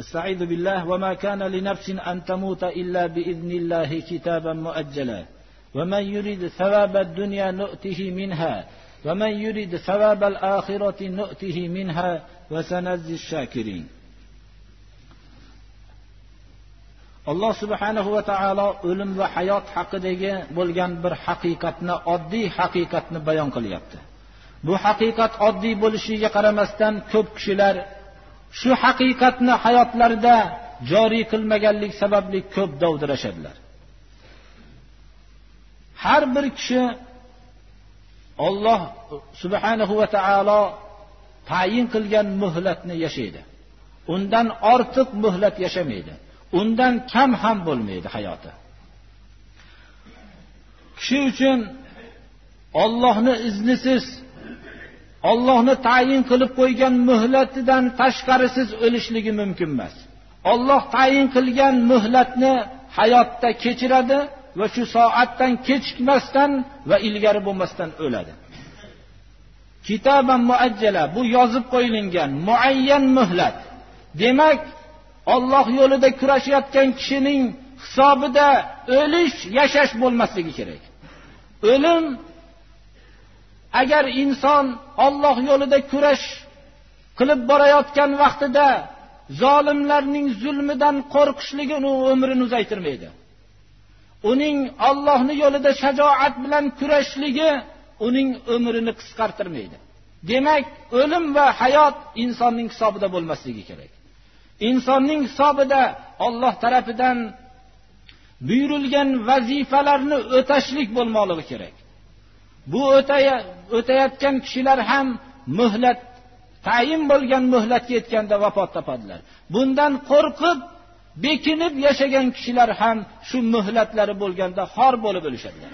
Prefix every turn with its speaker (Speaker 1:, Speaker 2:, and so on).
Speaker 1: استعيذ بالله وما كان لنفس أن تموت إلا بإذن الله كتابا مؤجلا ومن يريد ثواب الدنيا نؤته منها ومن يريد ثواب الآخرة نؤته منها وسنجزي الشاكرين alloh subhanahu va taolo o'lim va hayot haqidagi bo'lgan bir haqiqatni oddiy haqiqatni bayon qilyapti bu haqiqat oddiy bo'lishiga qaramasdan ko'p kishilar shu haqiqatni hayotlarida joriy qilmaganlik sababli ko'p dovdirashadilar. Har bir kishi olloh subhanahu va taolo tayin qilgan muhlatni yashaydi. Undan ortiq muhlat yashamaydi. Undan kam ham bo'lmaydi hayoti. Kishi uchun ollohni iznisiz Allohni tayin qilib qo'ygan muhlatidan tashqarisiz o'lishligi mumkin emas. Alloh tayin qilgan muhlatni hayotda kechiradi va shu soatdan kechikmasdan va ilgari bo'lmasdan o'ladi. Kitoban muajjala bu yozib qo'yilgan muayyan muhlat. Demak Alloh yo'lida kurashayotgan kishining hisobida o'lish, yashash bo'lmasligi kerak. O'lim agar inson Alloh yo'lida kurash qilib borayotgan vaqtida zolimlarning zulmidan qo'rqishligi uni umrini uzaytirmaydi. Uning Allohning yo'lida shajoat bilan kurashligi uning umrini qisqartirmaydi. Demak, o'lim va hayot insonning hisobida bo'lmasligi kerak. insonning hisobida Alloh tarafidan buyurilgan vazifalarni o'tashlik bo'lmoqligi kerak. Bu o'tayotgan kishilar ham muhlat tayin bo'lgan muhlatga yetganda vafot topadilar. Bundan qo'rqib bekinib yashagan kishilar ham shu muhlatlari bo'lganda xor bo'lib o'lishadilar.